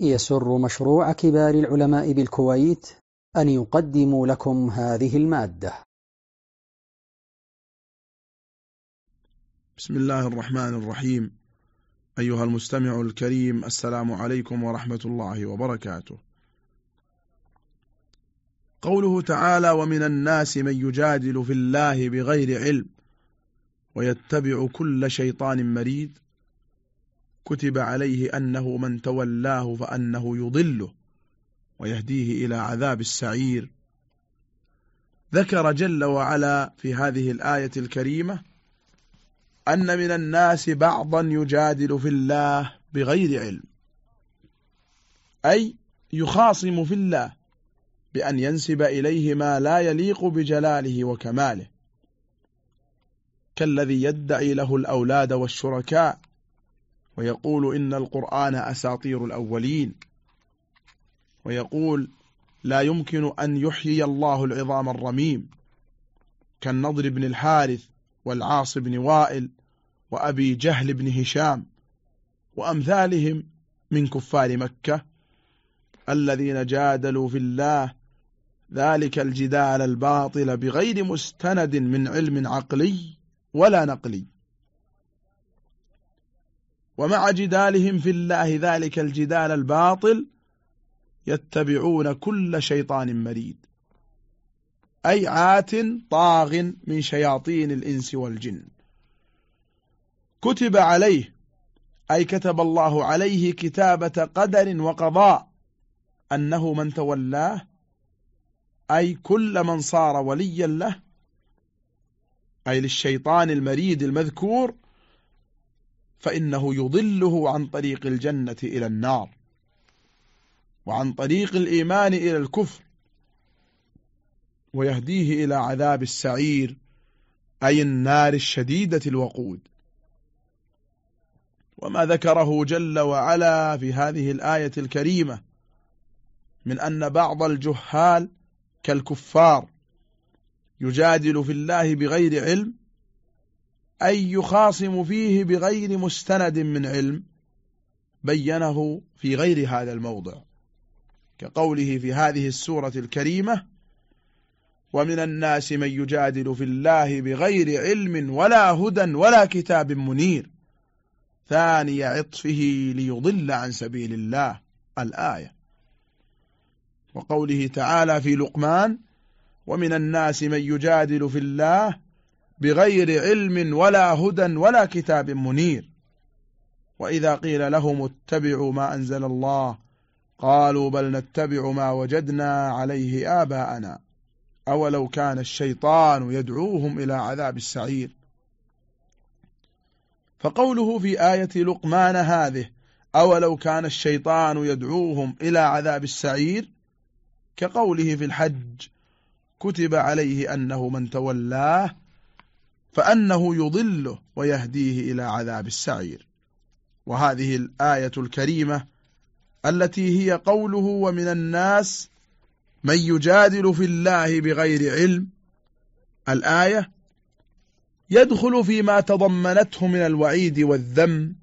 يسر مشروع كبار العلماء بالكويت أن يقدم لكم هذه المادة. بسم الله الرحمن الرحيم. أيها المستمع الكريم السلام عليكم ورحمة الله وبركاته. قوله تعالى ومن الناس من يجادل في الله بغير علم ويتبع كل شيطان مريد كتب عليه أنه من تولاه فأنه يضله ويهديه إلى عذاب السعير. ذكر جل وعلا في هذه الآية الكريمة أن من الناس بعضا يجادل في الله بغير علم أي يخاصم في الله بأن ينسب إليه ما لا يليق بجلاله وكماله كالذي يدعي له الأولاد والشركاء ويقول إن القرآن أساطير الأولين. ويقول لا يمكن أن يحيي الله العظام الرميم كالنضر بن الحارث والعاص بن وائل وأبي جهل بن هشام وأمثالهم من كفار مكة الذين جادلوا في الله ذلك الجدال الباطل بغير مستند من علم عقلي ولا نقلي. ومع جدالهم في الله ذلك الجدال الباطل يتبعون كل شيطان مريد. أي عات طاغ من شياطين الإنس والجن. كتب عليه أي كتب الله عليه كتابة قدر وقضاء أنه من تولاه أي كل من صار وليا له أي للشيطان المريد المذكور فإنه يضله عن طريق الجنة إلى النار وعن طريق الإيمان إلى الكفر ويهديه إلى عذاب السعير أي النار الشديدة الوقود. وما ذكره جل وعلا في هذه الآية الكريمة من أن بعض الجهال كالكفار يجادل في الله بغير علم أي يخاصم فيه بغير مستند من علم بينه في غير هذا الموضع كقوله في هذه السورة الكريمة ومن الناس من يجادل في الله بغير علم ولا هدى ولا كتاب منير ثاني عطفه ليضل عن سبيل الله الآية. وقوله تعالى في لقمان ومن الناس من يجادل في الله بغير علم ولا هدى ولا كتاب منير. وإذا قيل لهم اتبعوا ما أنزل الله قالوا بل نتبع ما وجدنا عليه آباءنا. أولو كان الشيطان يدعوهم إلى عذاب السعير. فقوله في آية لقمان هذه أولو كان الشيطان يدعوهم إلى عذاب السعير كقوله في الحج كتب عليه أنه من تولاه فأنه يضله ويهديه إلى عذاب السعير. وهذه الآية الكريمة التي هي قوله ومن الناس من يجادل في الله بغير علم. الآية يدخل فيما تضمنته من الوعيد والذم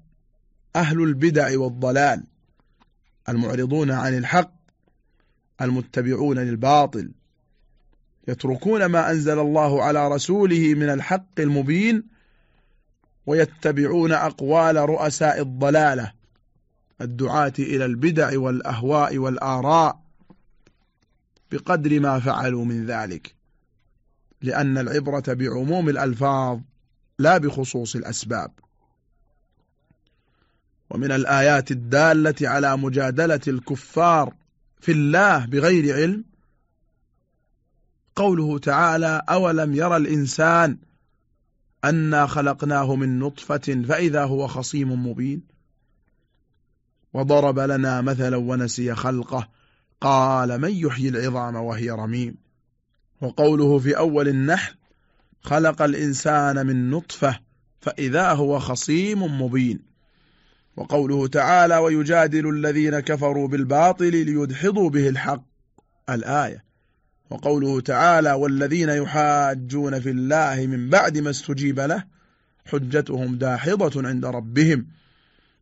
أهل البدع والضلال المعرضون عن الحق المتبعون للباطل. يتركون ما أنزل الله على رسوله من الحق المبين ويتبعون أقوال رؤساء الضلالة الدعاة إلى البدع والأهواء والآراء بقدر ما فعلوا من ذلك لأن العبرة بعموم الألفاظ لا بخصوص الأسباب. ومن الآيات الدالة على مجادلة الكفار في الله بغير علم قوله تعالى أولم يرى الإنسان أنا خلقناه من نطفة فإذا هو خصيم مبين. وضرب لنا مثلا ونسي خلقه. قال من يحيي العظام وهي رميم؟ وقوله في أول النحل خلق الإنسان من نطفة فإذا هو خصيم مبين. وقوله تعالى ويجادل الذين كفروا بالباطل ليدحضوا به الحق. الآية. وقوله تعالى والذين يحاجون في الله من بعد ما استجيب له حجتهم داحضة عند ربهم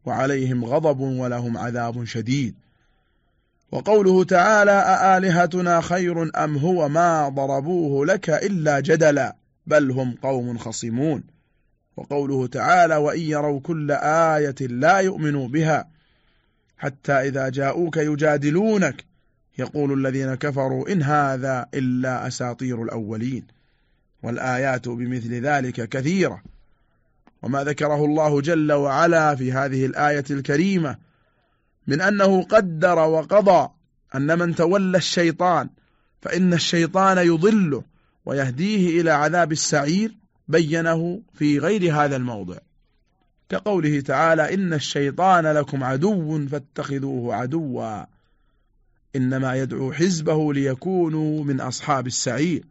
وعليهم غضب ولهم عذاب شديد. وقوله تعالى أآلهتنا خير أم هو ما ضربوه لك إلا جدلا بل هم قوم خصمون. وقوله تعالى وإن يروا كل آية لا يؤمنوا بها حتى إذا جاءوك يجادلونك يقول الذين كفروا إن هذا إلا أساطير الأولين والآيات بمثل ذلك كثيرة. وما ذكره الله جل وعلا في هذه الآية الكريمة من أنه قدر وقضى أن من تولى الشيطان فإن الشيطان يضله ويهديه إلى عذاب السعير بينه في غير هذا الموضع. كقوله تعالى إن الشيطان لكم عدو فاتخذوه عدوا. إنما يدعو حزبه ليكونوا من أصحاب السعير.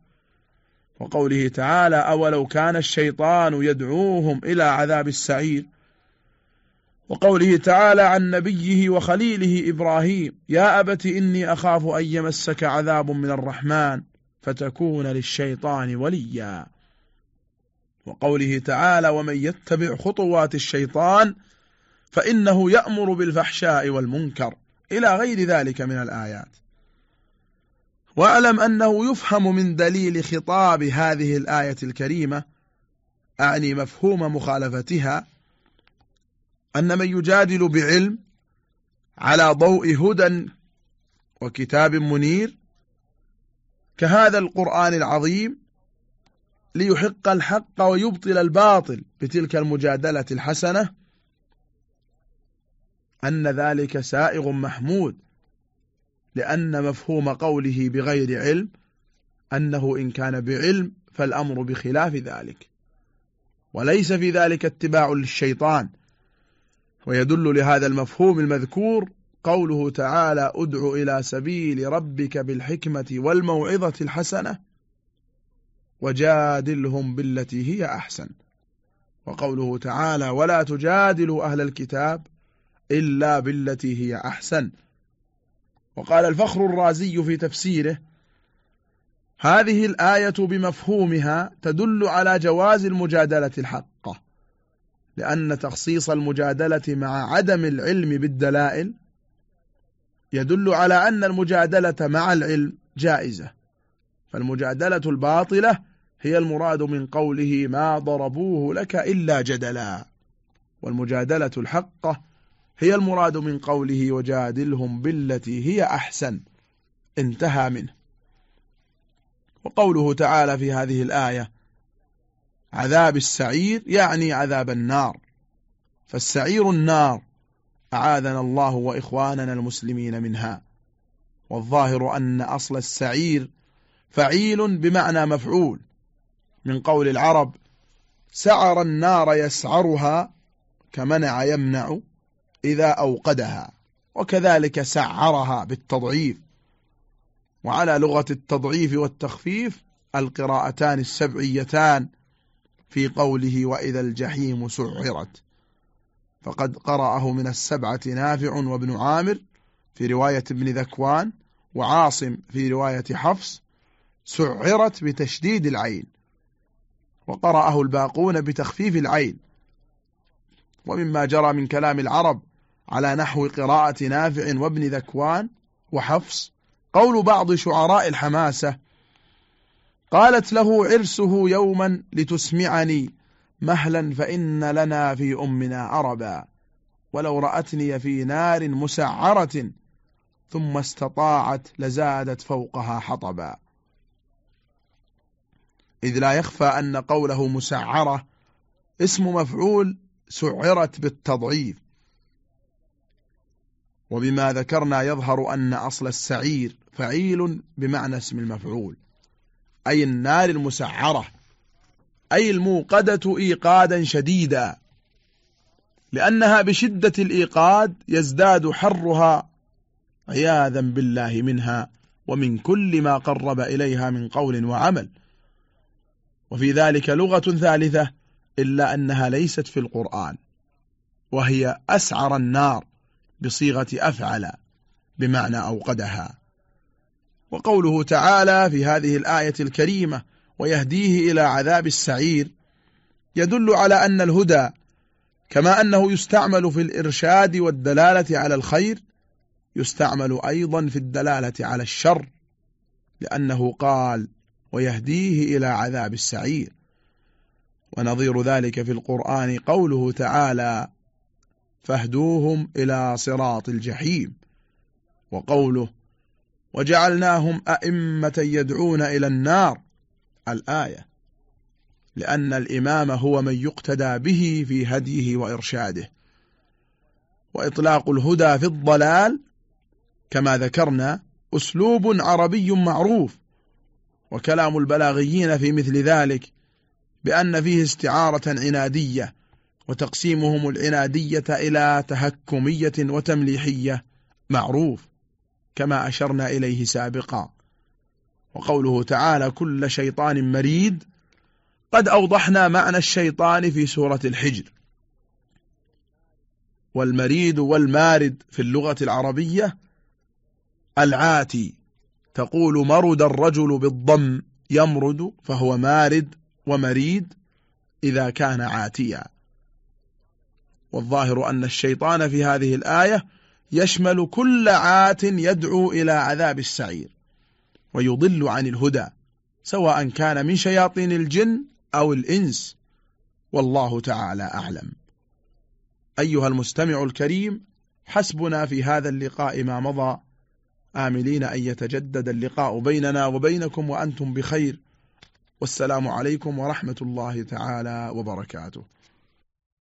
وقوله تعالى أولو كان الشيطان يدعوهم إلى عذاب السعير. وقوله تعالى عن نبيه وخليله إبراهيم يا أبت إني أخاف أن يمسك عذاب من الرحمن فتكون للشيطان وليا. وقوله تعالى ومن يتبع خطوات الشيطان فإنه يأمر بالفحشاء والمنكر. إلى غير ذلك من الآيات. وأعلم أنه يفهم من دليل خطاب هذه الآية الكريمة أعني مفهوم مخالفتها أن من يجادل بعلم على ضوء هدى وكتاب منير كهذا القرآن العظيم ليحق الحق ويبطل الباطل بتلك المجادلة الحسنة أن ذلك سائغ محمود لأن مفهوم قوله بغير علم أنه إن كان بعلم فالأمر بخلاف ذلك. وليس في ذلك اتباع للشيطان. ويدل لهذا المفهوم المذكور قوله تعالى أدع إلى سبيل ربك بالحكمة والموعظة الحسنة وجادلهم بالتي هي أحسن وقوله تعالى ولا تجادلوا أهل الكتاب إلا بالتي هي أحسن. وقال الفخر الرازي في تفسيره هذه الآية بمفهومها تدل على جواز المجادلة الحقة لأن تخصيص المجادلة مع عدم العلم بالدلائل يدل على أن المجادلة مع العلم جائزة فالمجادلة الباطلة هي المراد من قوله ما ضربوه لك إلا جدلا والمجادلة الحقة هي المراد من قوله وجادلهم بالتي هي أحسن انتهى منه. وقوله تعالى في هذه الآية عذاب السعير يعني عذاب النار. فالسعير النار أعاذنا الله وإخواننا المسلمين منها. والظاهر أن أصل السعير فعيل بمعنى مفعول. من قول العرب سعر النار يسعرها كمنع يمنع إذا أوقدها وكذلك سعرها بالتضعيف. وعلى لغة التضعيف والتخفيف القراءتان السبعيتان في قوله وإذا الجحيم سعرت. فقد قرأه من السبعة نافع وابن عامر في رواية ابن ذكوان وعاصم في رواية حفص سعرت بتشديد العين. وقرأه الباقون بتخفيف العين. ومما جرى من كلام العرب على نحو قراءة نافع وابن ذكوان وحفص. قول بعض شعراء الحماسة قالت له عرسه يوما لتسمعني مهلا فإن لنا في أمنا عربا ولو رأتني في نار مسعرة ثم استطاعت لزادت فوقها حطبا. إذ لا يخفى أن قوله مسعرة اسم مفعول سعرت بالتضعيف. وبما ذكرنا يظهر أن أصل السعير فعيل بمعنى اسم المفعول أي النار المسعرة أي الموقدة إيقادا شديدا لأنها بشدة الإيقاد يزداد حرها عياذا بالله منها ومن كل ما قرب إليها من قول وعمل. وفي ذلك لغة ثالثة إلا أنها ليست في القرآن وهي أسعر النار. بصيغة أفعل بمعنى أوقدها. وقوله تعالى في هذه الآية الكريمة ويهديه إلى عذاب السعير يدل على أن الهدى كما أنه يستعمل في الإرشاد والدلالة على الخير يستعمل أيضا في الدلالة على الشر لأنه قال ويهديه إلى عذاب السعير ونظير ذلك في القرآن قوله تعالى فاهدوهم إلى صراط الجحيم. وقوله وجعلناهم أئمة يدعون إلى النار. الآية لأن الإمام هو من يقتدى به في هديه وإرشاده. وإطلاق الهدى في الضلال كما ذكرنا أسلوب عربي معروف. وكلام البلاغيين في مثل ذلك بأن فيه استعارة عنادية. وتقسيمهم العنادية إلى تهكمية وتمليحية. معروف كما أشرنا إليه سابقا. وقوله تعالى كل شيطان مريد. قد أوضحنا معنى الشيطان في سورة الحجر. والمريد والمارد في اللغة العربية العاتي. تقول مرد الرجل بالضم يمرد فهو مارد ومريد إذا كان عاتيا. والظاهر أن الشيطان في هذه الآية يشمل كل عات يدعو إلى عذاب السعير ويضل عن الهدى سواء كان من شياطين الجن أو الإنس. والله تعالى أعلم. أيها المستمع الكريم حسبنا في هذا اللقاء ما مضى. آملين أن يتجدد اللقاء بيننا وبينكم وأنتم بخير. والسلام عليكم ورحمة الله تعالى وبركاته.